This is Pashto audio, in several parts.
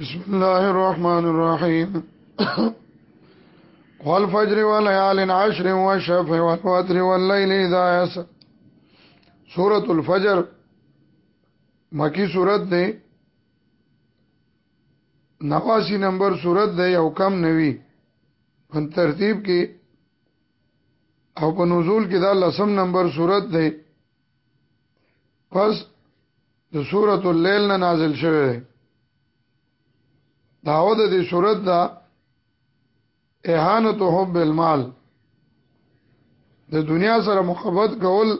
بسم الله الرحمن الرحيم والفجر وليال عشر والشفع والوتر والليل إذا يسر سورة الفجر مکی سورت دی نواسی نمبر سورت دی او کم نوی په ترتیب کې او په نزول کې دا لسم نمبر صورت دی پس د سورۃ الليل نه نازل شوه دی داو د دې سورۃ دا اهانت حب المال د دنیا سره محبت کول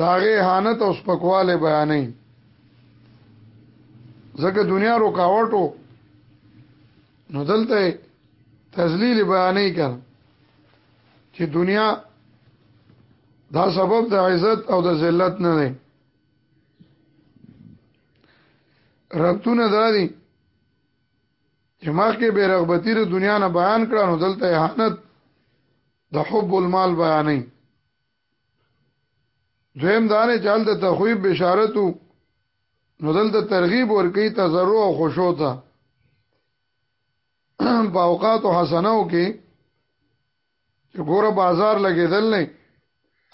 داغه اهانت او سپکواله بیانې ځکه دنیا رکاوټو نو دلته تذلیل بیانې کړ چې دنیا دا سبب د عزت او د ذلت نه دی ربطونه دا دي چې مخکې به رغبتی د دنیا نه بیان کړه نو دلته اهانت د حب المال بیانې دویم دانه چل د تخویب بشارتو نو دلته ترغیب ورکی تزرع او خشوع ته په اوقات حسنو کې چې ګوره بازار لګېدل نه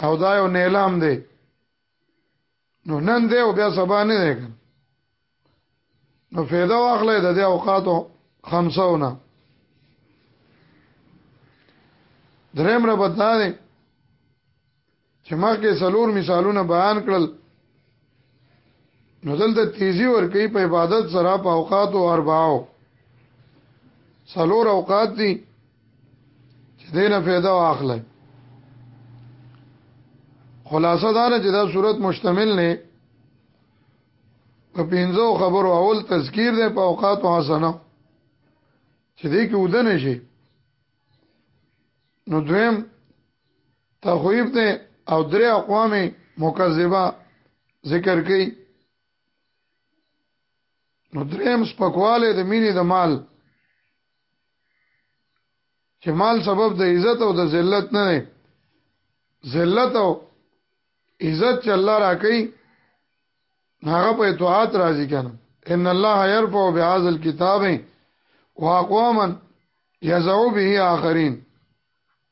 او دا یو نیلام دی نو نن دی او بیا سبا نه دی نو فایده واخلې د دې اوقاتو خمسونه دریم رب دا دی چې مخکې څلور مثالونه بیان کړل نو دلته تیزی ورکی په عبادت سره په اوقات او اربعو څلور اوقات دي چې دینه پیدا واخلئ خلاصه دا نه چې دا صورت مشتمل نه په پینځو خبرو اول تذکیر دی په اوقات او حسنه چې دې کې ودنه شي نو دویم تخویب ده او درې اقوام مکذبه ذکر کړي نو دریم سپکواله د مینې د مال چې مال سبب د عزت او د ذلت نه دی ذلت او عزت چې الله راکړي هغه په اطاعت راضي کنه ان الله يرفع بهذا الكتاب واقواما يزعو به اخرين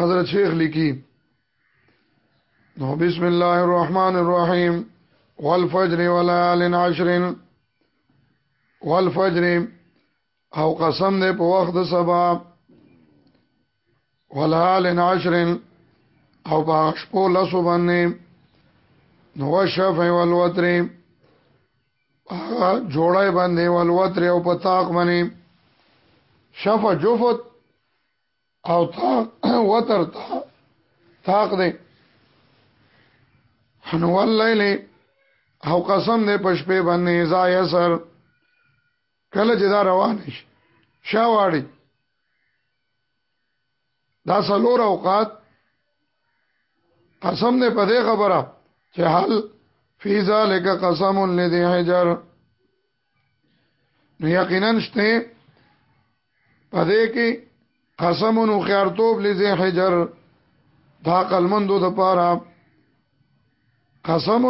حضرت شیخ لیکي نو بسم الله الرحمن الرحیم والفجر وليال عشر والفجر او قسم دې په وخت د سبا وليال عشر او په شپو لاسو باندې نو شف والوتر جوړای باندې والوتر او په طاق باندې شفا جفت او تا وتر تا تاق دی نو واللیل او قسم دې پشپې باندې زای سر کله چې دا روان شي شاواړي دا سلور اوقات قسم دې په دې خبره چې حل فی ذلک قسم لذی حجر نو یقینا شته پدې کې قسم نو خيارتوب لزه حجر دا قلمندو د پاره قسم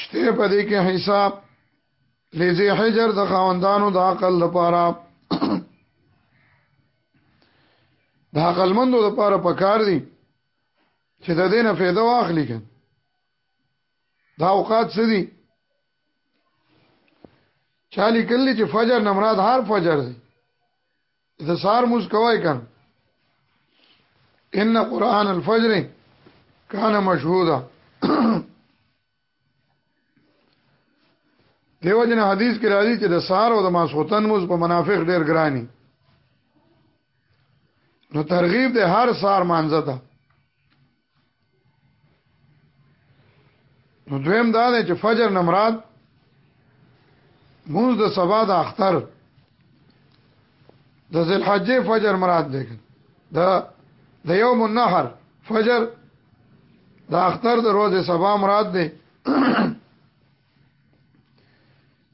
شته پدې کې حساب لزه حجر د خواندانو د عقل د پاره دا قلمندو د پاره پکار دي چې د دې نه فایده واخلي دا اوقات څه دي چا لیکلی چې فجر نه مراد هر فجر دی د سار موس کوي کان ان قران الفجر کان مشهودا دیو جن حدیث کې راځي چې د سار او د ماسوتن موس په منافق ډیر ګرانی نو ترغیب د هر سار مانځه ده نو دویم دا دی چې فجر نه مراد موږ د سبا د اختر د ذل حجې فجر مراد دی د د یوم النحر فجر د اختر د ورځې سبا مراد دی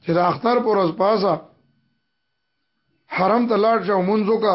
چې د اختر پر ورځ پاسه حرم ته لاړ شو منځو کا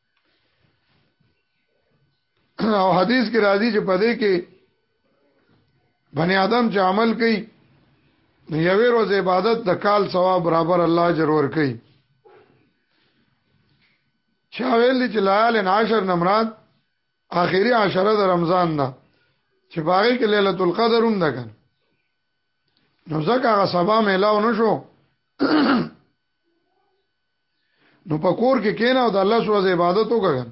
او حدیث کې راځي چې په دې کې بنی آدم چې عمل کوي نو یوې ورځ عبادت د کال ثواب برابر الله اجر ور کوي چا ویل چې ليال عشر نمرات اخیری عشره د رمضان ده چې باغې کې ليله القدر هم ده کنه نو ځکه هغه سبا ملاو نشو نو په کور کې کینا او د الله سره عبادت وکړه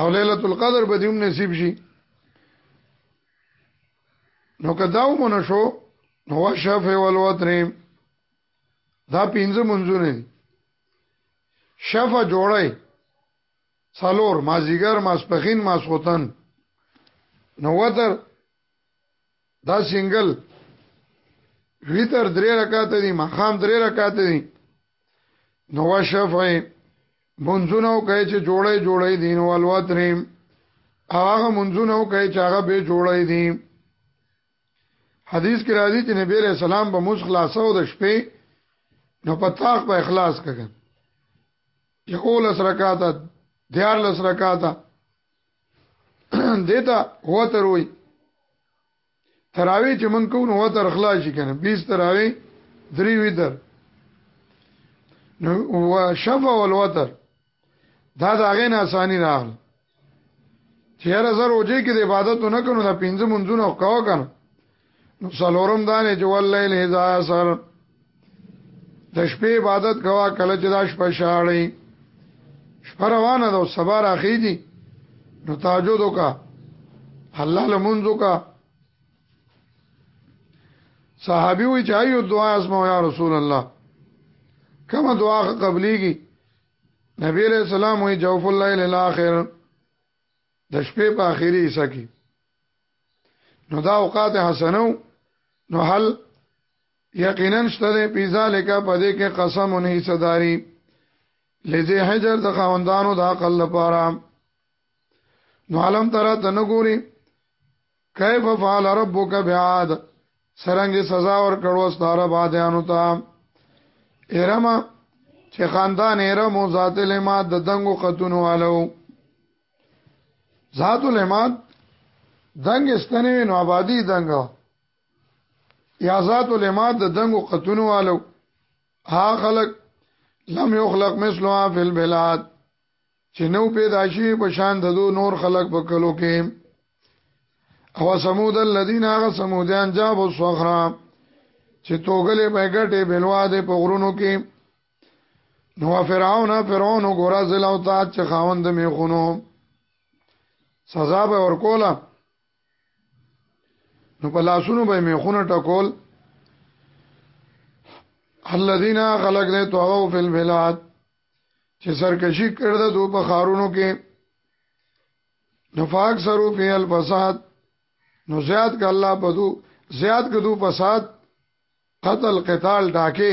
او ليله القدر به دې هم نصیب شي نو کداو مون شو نو شفه والوتر دا پینځه منځونه دي شفه جوړای سالور مازیګر ماسپخین ماسخوتن نو وتر دا سنگل ویتر درې رکعات دي مخام درې رکعات دي نو شفعي منځونه کوي چې جوړې جوړې دي نو الوترې هغه منځونه کوي چې هغه به جوړې دي حدیث کې راځي چې نبی عليه السلام به موږ خلاصو د شپې نو په تاخ په اخلاص کړي یو لس رکعات دیار لس رکعات دیتا وتر وای تراوی چې من کو نو وتر خلاص شي کنه 20 تراوی درې وتر نو او شفا ول وتر دا دا غین اسانی راغل چې هر زر اوجه کې د عبادت نه کنو دا پنځه منځونه کاو کنه نو څلورم دا نه چې واللیل اذا سر د شپې عبادت کوا کله چې دا شپه شاړې شپه روانه ده او سبا راخیږي نو تهجد وکا الله لمونځ وکا صحابي وی چې ایو دعا اسمو یا رسول الله کومه دعا قبليږي نبی علیہ السلام وی جوف الليل الاخر د شپې په اخیری حصہ کې نو دا اوقات حسنو نو حل یقینا شته د پیزا لکه په دې کې قسم نه حصداري لذي حجر د خوندانو د عقل لپاره نو علم ترا تنګوري کیف فعل ربک بعاد سرنګ سزا ور کړو ستاره بادیانو ته ارم چې خاندان ارم او ذات لما د دنګو قطونو والو ذات العماد دنګ استنه نو آبادی دنګ یا ذات العماد د دنګو قطونو والو ها خلق لم یخلق مثلها فی البلاد چې نو پیدا شي په شان د دو نور خلق په کلو کې او سمود الذين هغه سمودیان جابوا الصخره چې توګلې به ګټه بلوا ده په غرونو کې نو فرعون فرعون ګورا زل او تا چې خاوند می خونو سزا به ورکوله نو په لاسونو به می خونه ټکول الذين خلقنا طغوا في البلاد چې سرکشي کړده دو په خارونو کې نفاق سرو فی الفساد نو زیاد ک الله پدو زیاد کدو فساد قتل قتال ډاکه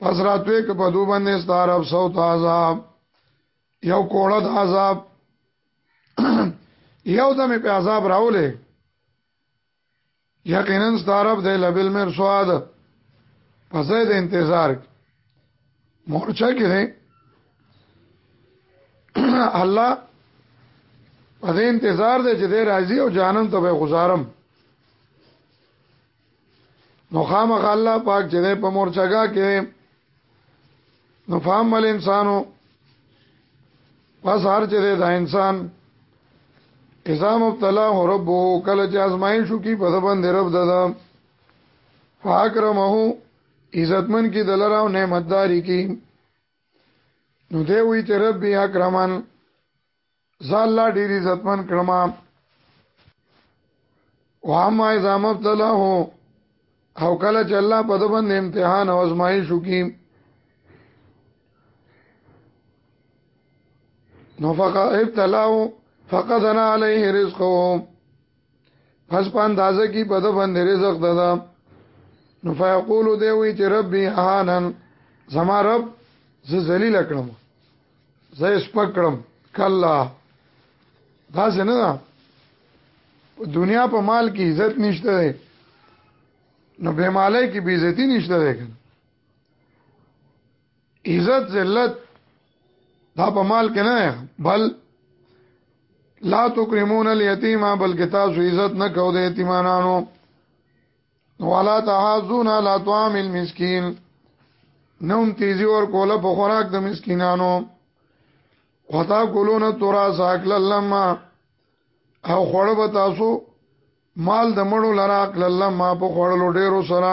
پس راتوی که په دو باندې ستارب صوت عذاب یو کوړه د عذاب یو دم په عذاب راولې یقینا ستارب د لبل مر سواد پس د انتظار مورچا کې دی الله په دې انتظار دی چې د راځي او جانم ته به گزارم نو خامخ الله پاک چې ده په مورچګه کې نو فهم ول انسانو پس هر چې ده انسان اذا مبتلا ربه کله چې ازمایل شو کی په سبند رب ددا فاکرمه عزتمن کی دلراو نعمتداری کی نو دی وی چې رب اکرمن زه الله ډیر عزتمن کړم واما اذا مبتلاه او کله چې الله په د باندې امتحان او ازمایښت وکي نو فقط ابتلاه فقدنا عليه رزقه پس په اندازه کې په د باندې رزق ددا نو فیقول دی وی چې ربي اهانن زما رب زه ذلیل کړم زه سپک کړم کلا دا څنګه ده په دنیا په مال کې عزت نشته ده نو به مالای کې بی عزتی نشته ده کنه عزت ذلت دا په مال کې نه بل لا تکرمون الیتیم بلکې تاسو عزت نه کو د یتیمانو ولا تحازون لا طعام المسکین نوم تیزی ور کوله په خوراک د مسکینانو وتا کولونه تورا ساکل لما او خوړ به تاسو مال د مړو لرا کل لما په خوړلو ډیرو سره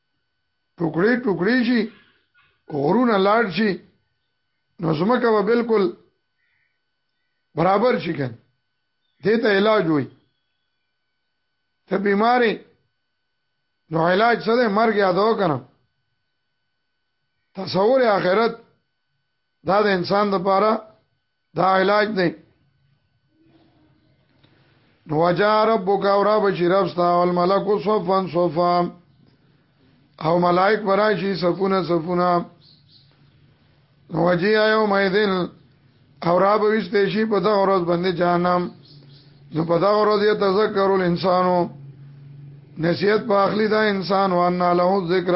ټوکړي ټوکړي شي غرونه لاړ شي نو زمکه به بالکل برابر شي کنه دې ته علاج وي ته بیماری نو علاج څه دی مرګ یادو کنه تصور آخرت دا د انسان لپاره دا علاج دی نو وجا ربک او رب چې رب ستا او الملک صفا صفا او ملائک براشي صفونه صفونه نو وجي ایو مېدل او را به وشته شي په دغه ورځ باندې جهنم نو په دغه ورځ یې تذکر الانسانو نصیحت په اخلي دا انسان وان له ذکر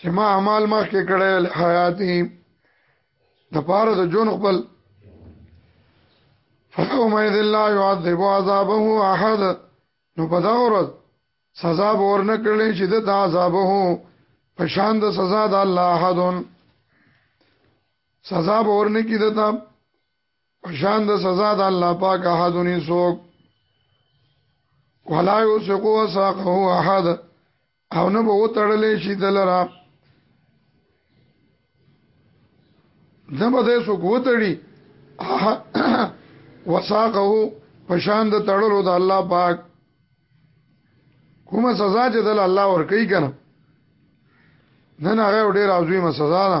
چې ما اعمال مخکې کړی حیاتي د پاره د جون خپل فیوم اذ لا يعذب عذابه احد نو په دا ورځ سزا به ورنه کړلې چې د عذابه په شان د سزا د الله احدن سزا به ورنه کیده تا پشان د سزا د الله پاک احد نه سوک ولا یوسقو وساقه احد او نه به وتړلې شي دلرا نه به دې سوک وتړي وساقه پشان د تړلو د الله پاک کومه سزا چې دل الله ور کوي کنه نه نه هغه ډیر عظیمه سزا ده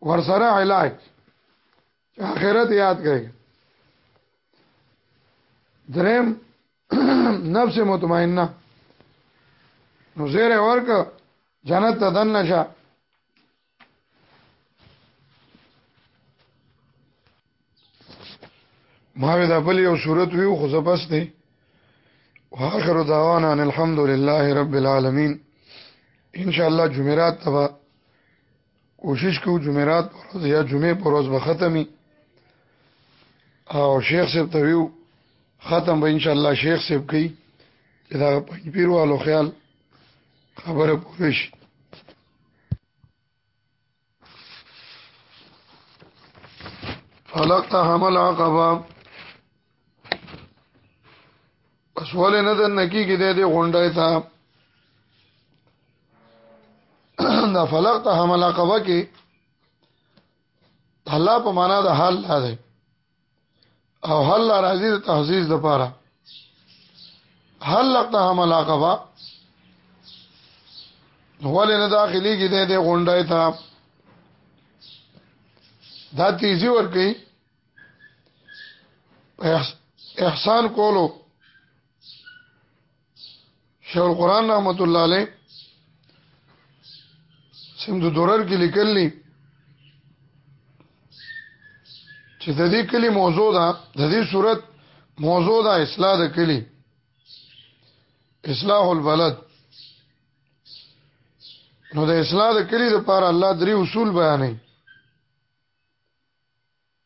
ورسره علاج چې آخرت یاد کړئ درم نفس مطمئنه نو زیره ورک جنت ته دن نشه ما وی دا بل یو صورت ویو خو زبس دی واخر دعوانا ان الحمد لله رب العالمین ان شاء الله جمعرات تبا کوشش کو جمعرات پر ورځ یا جمعې پر ورځ به ختمي او شیخ صاحب ته ویو ختم به ان شاء الله شیخ صاحب کوي چې دا پنځ پیروالو خیال خبره پوره شي فلقتهم العقبه بس ولې نه د نکی کې دې غونډه تا دا فلق ته حمل عقبه کې الله په معنا د حل ده او حل راځي د تحزیز د پاره حل لقته حمل عقبه ولې نه داخلي کې دې غونډه تا دا تیزی ور کوي احسان کولو شیخ القران رحمت الله علیه سند دورر کې لیکلی چې د دې کلی موضوع ده د دې صورت موضوع ده اصلاح د کلی اصلاح البلد نو د اصلاح د کلی لپاره الله درې اصول بیانوي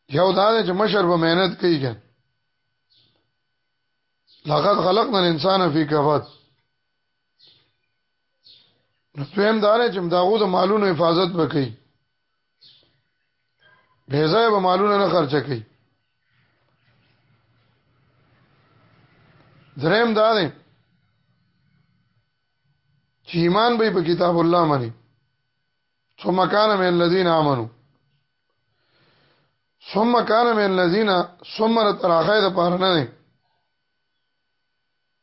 یو دا دی چې مشر به مهنت کوي که لقد خلقنا الانسان فی کبد نو دویم دا دی چې داغو د مالونو حفاظت به کوي بې ځای به مالونه نه خرچه کوي دریم دا دی چې ایمان به په کتاب الله باندې ثم كان من الذين امنوا ثم كان من الذين ثم تراخه د پاره نه نه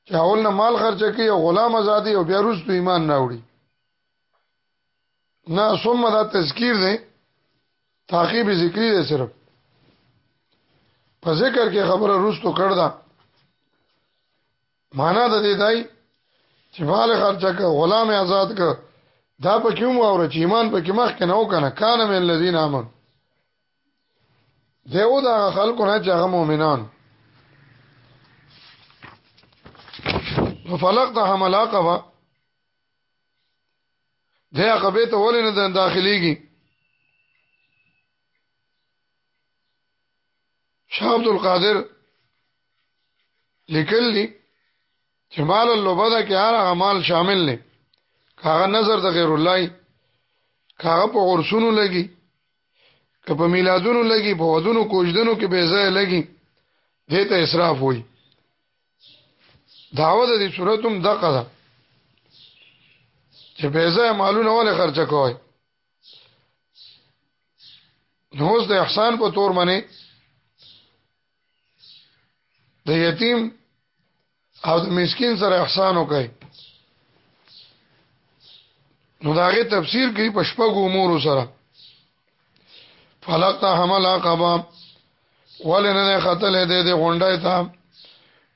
چې اول نه مال خرچ کوي او غلام ازادي او بیا روز ایمان راوړي نه ثم دا تذکیر دی تعقیب ذکری دی صرف په ذکر کې خبره روز تو کړ دا معنا د دې دای چې مال خرچه ک غلام آزاد ک دا په کوم اور چې ایمان په کې مخ کې نه وکنه کان من الذين امن دیو دا خلکو نه چې هغه مؤمنان فلق د حملاقه وا ده هغه به ته ولې نه داخليږي شاه عبد القادر لیکل دي چې مال اللوبده کې هر هغه مال شامل نه کاغه نظر د غیر الله کاغه په غرسونو لګي که په میلادونو لګي په ودونو کوجدنو کې به ځای لګي دې ته اسراف وایي داوود دې صورتم دقه ده چې پیسې مالونه ولې خرچه کوي نو اوس د احسان په تور باندې د یتیم او د مسکین سره احسان وکړي نو داغه تفسیر کوي په شپږ امور سره فلقت حمل عقبا ولن نه قتل دې دې غونډه تا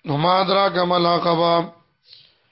نو ما درا کمل عقبا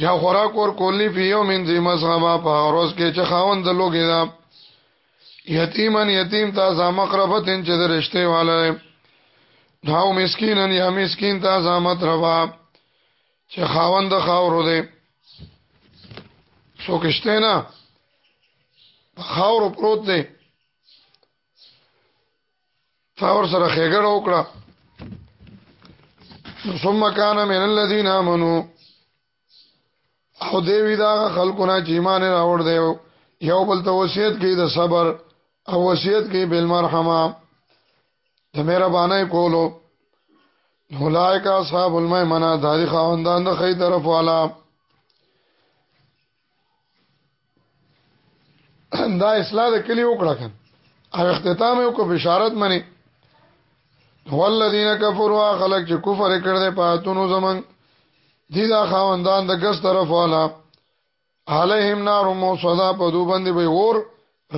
یا خوراک ور کولی فی یوم ذی مسغبه په روز کې چې خاوند د لوګي دا یتیمن یتیم تا ز مقربتن چې د رشته والا داو مسکینن یا مسکین تا ز مطربا چې خاوند د خاورو دی سوکشته نه په خاورو پروت دی تا ور سره خېګړه وکړه ثم كان من الذين امنوا او دی وی دا خلقونه چې ایمان راوړ دی یو بل ته وصیت کوي د صبر او وصیت کوي بل مرحمه د مهربانه کولو اولائک اصحاب المیمنه داری خواندان د خی طرف والا دا اصلاح د کلی وکړه کن او اختتام یو کو بشارت منی هو الذین کفروا خلق چې کفر کړ دې پاتونو زمنګ دي دا خواندان د ګس طرف والا علیهم نار موصدا په دو باندې به اور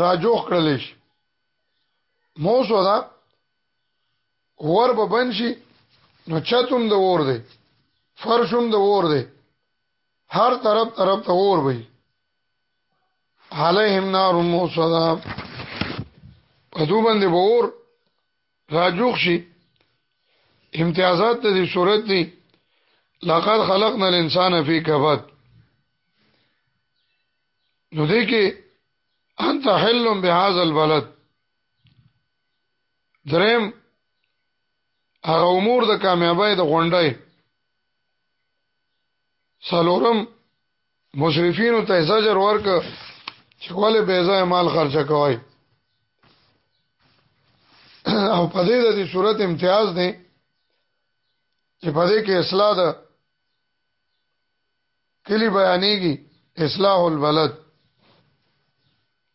راجوخ کړل شي موصدا ور به بنشي نو چتم د اور دی فرشم د اور دی هر طرف طرف ته اور وي علیهم نار موصدا پدو باندې بور راجوخ شي امتیازات د دې صورت دي لقد خلقنا الانسان فی کبد نو دې کې انت حل بهذا البلد درم هغه امور د کامیابی د غونډای سالورم مشرفین ته زجر ورک چې کوله به ځای مال خرچ کوي او په دې د دې صورت امتیاز دی چې په دې کې اصلاح ده کلی بیانېږي اصلاح البلد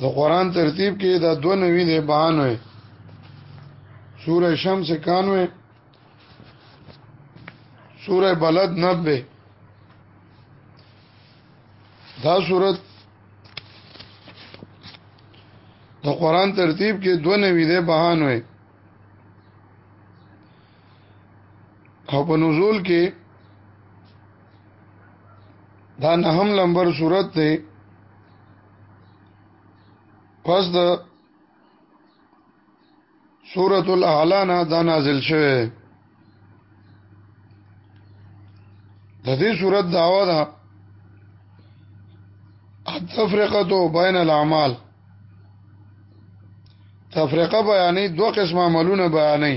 د قران ترتیب کې دا دو نوی دی بانوي سوره شمس 91 سوره بلد 90 دا سورت د قران ترتیب کې دو نوی دی بانوي او په نزول کې دا نهم لمبر صورت دی پس د سورۃ الاعلى نه دا نازل شوه د دې صورت داوا ده التفرقه بین الاعمال تفرقه بیانې دوه قسم عملونه بیانې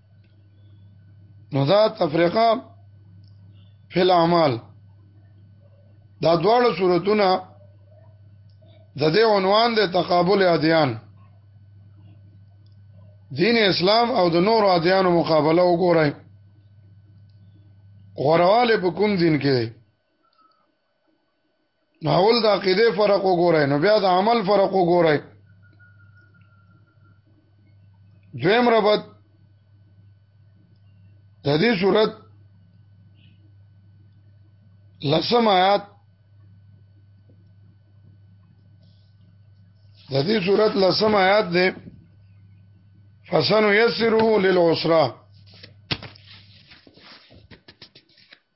نو دا تفریقه فی الاعمال دا دواړه صورتونه د دې عنوان د تقابل ادیان دین اسلام او د نور ادیانو مقابله وګورئ غورواله په کوم دین کې دی ناول د عقیده فرق وګورئ نو بیا د عمل فرق وګورئ دویم ربط د دې صورت لسم آیات د دې صورت لسم آیات دی فسن یسره للعسرا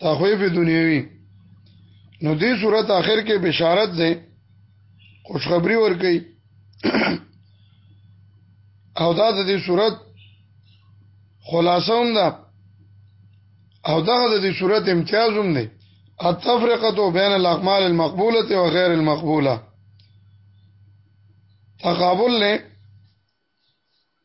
تخویف دنیوي نو دې صورت آخر کې بشارت ده خوشخبری ورکي او دا د دې صورت خلاصه هم ده او دا د دې صورت امتیاز هم ده التفرقه بین الاقمال المقبوله و غیر المقبوله تقابل له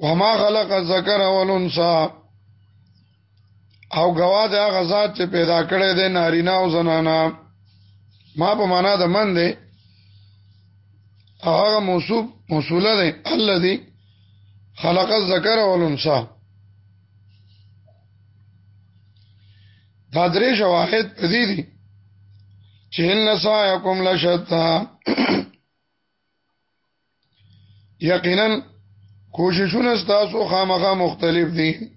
وما خلق الذکر والانثى او غوا د هغه ذات چې پیدا کړی دی نارینه او زنانه ما په معنا د من دی هغه موصوف موصوله دی الذي خلق الذکر والانثى دا درې شواهد پدې دي چې ان سعيكم لشتى یقینا کوششونه تاسو خامخا مختلف دي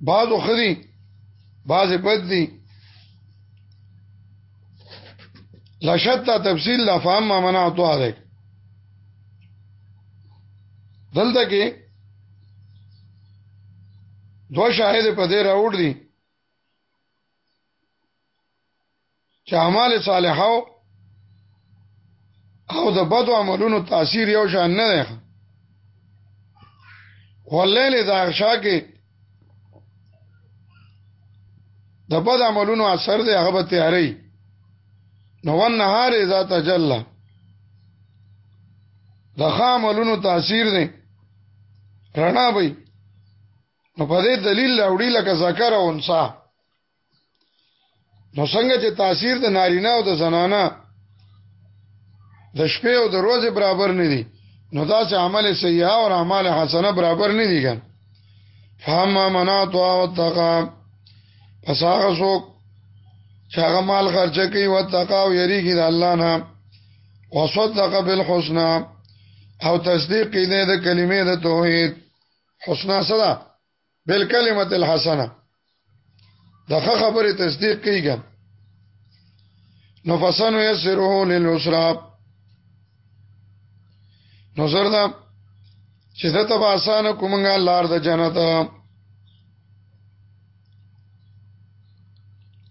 بعضو خدي بعض بد دي لشتا تفصیل لا فهم ما منعتو عليك دلته کې دو شاهد په دې راوړ دي چې اعمال صالحه او د بد عملونو تاثیر یو شان نه دی ولله اذا شا کې د بد عملونو اثر دی هغه به تیاری نو ون نهار اذا تجلى د خاملونو تاثیر دی رڼا وي نو په دې دلیل راوړي لکه ذکر او انسا نو څنګه چې تاثیر د نارینه او د زنانه د شپې او د ورځې برابر نه دي نو دا چې عمل سیئه او اعمال حسنه برابر نه دي ګان فهم منات او تقا پس هغه څوک چې هغه مال خرچ کوي او تقا او یریږي د الله نه وصدق بالحسنى او تصدیق دې د کلمې د توحید حسنا صدا بل کلمت الحسنه دا خبره تصدیق کیږي نو فسن یسره للعسرا نو زردا چې د تبا آسان کومنګا لار د جنت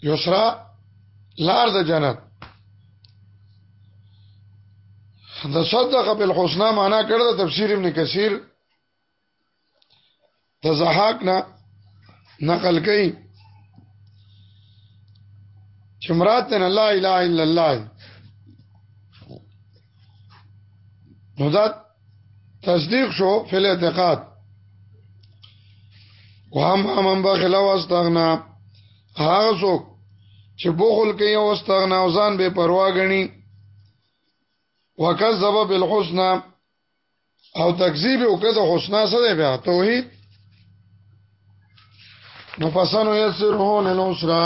یسرا لار د جنت د صدق بالحسنا معنا کړه د تفسیر ابن کثیر د زحاق نه نقل کړي چې مراد نه لا اله الا الله نو دا تصدیق شو فل اعتقاد وهم امن بخلا واستغنا هغه څوک چې بخل کوي او استغنا او ځان به پروا غني وکذب بالحسنى او تکذیب وکړه د حسنا سره بیا توحید نو پسانو یسره للوسرا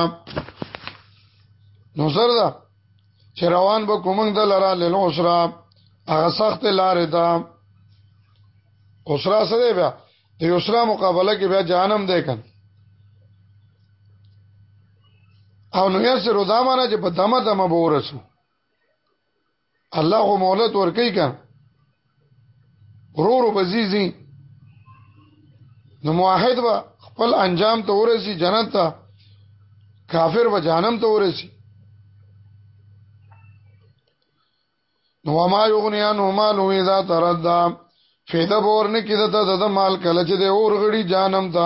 نو سر دا چې روان به کومنګ د لرا للوسرا هغه سخت لارې دا اوسرا سره بیا د یسرا مقابله کې بیا جهنم دی کن او نو یسره دا معنی چې په دمه دمه به ورسو الله خو مولت ورکی که ورورو بزیزی نو موحد با خپل انجام ته ورسی جنت ته کافر به جهنم ته ورسی نو ما یغنی انه مال وی ذا تردا فیدا بور نه کیده ته د مال کله چې د اور غړي جانم ته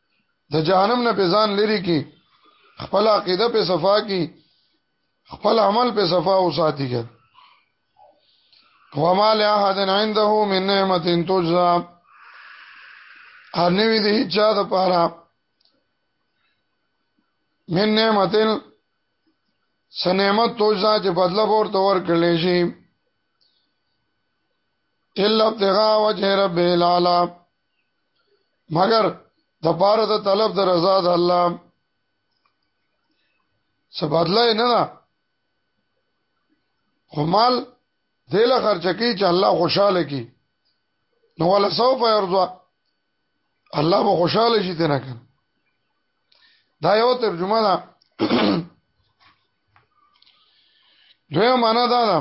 د جهنم نه په ځان لري کې خپل عقیده په صفا کې خپل عمل په صفا او ساتي کې وما لاحد عنده من نعمه تجزا هر نوی دی چا د پاره من نعمت سنعمت تجزا چې بدله ورته ورکړل شي الا ابتغاء وجه رب العالمین مگر د پاره د طلب د رضا د الله څه بدلای نه نه همال دل خرچ کی چې الله خوشاله کی نو ولا سوف يرضى الله به خوشاله شي تنه کړ دا یو ترجمه ده دوی معنا دا ده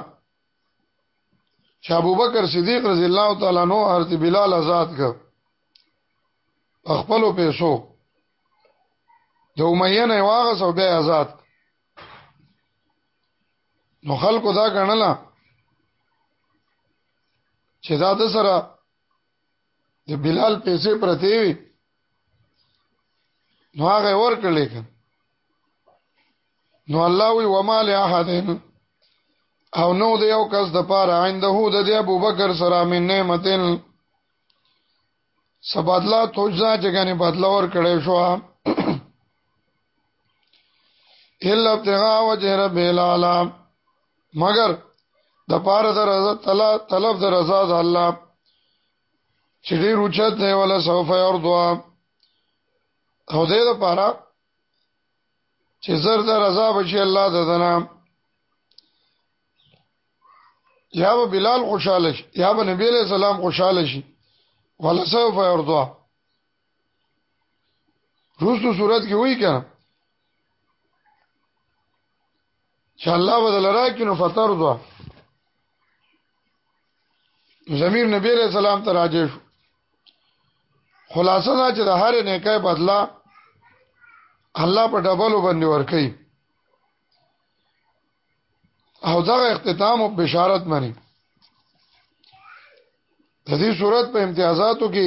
چې ابوبکر صدیق رضی الله تعالی عنہ حضرت بلال آزاد کړ خپل پیسو د امیه نه واغس او بیا آزاد نو خلکو دا غنله چې دا د سره د بلال پیسې پرتی وي نو هغه ورکړلې کړه نو الله وی وما لاحدن او نو د یو کس د پاره عنده د دی ابو بکر سره من نعمتن سبادلا توجزا چې غني بدلا ور کړې شو الا ابتغاء وجه رب العالم مگر د پاره د رضا تعالی طلب د رضا د الله چې ډیر اوچت دی ولا سوف يرضوا هو دې د پاره چې زر در عذاب شي الله د دنا یا به بلال خوشاله شي یا به نبی له سلام خوشاله شي ولسوف يرضى روستو صورت کې وایي کنه چې الله بدل راکې نو فتر دو زمير نبی عليه السلام ته راځي شو خلاصه دا چې د هر نیکه بدلا الله په ډبلو باندې ور کوي او دا اختتام او بشارت مني د دې صورت په امتیازاتو کې